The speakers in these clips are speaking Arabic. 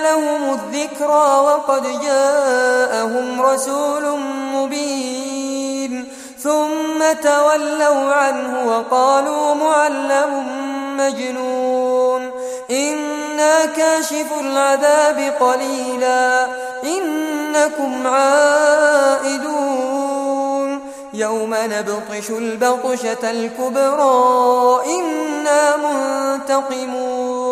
لهم الذكرى وقد جاءهم رسول مبين ثم تولوا عنه وقالوا معلم مجنون إنا كاشف العذاب قليلا إنكم عائدون يوم نبطش البطشة الكبرى إنا منتقمون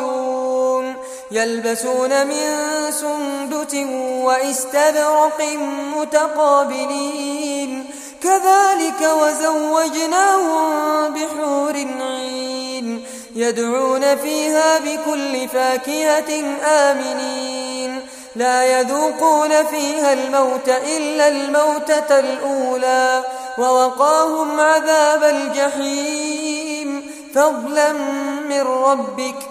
يلبسون من سندت واستبرق متقابلين. كذلك وزوجناهم بحور عين. يدعون فيها بكل فاكهة آمنين. لا يذوقون فيها الموت إلا الموتة الأولى. ووقاهم عذاب الجحيم. فضلا من ربك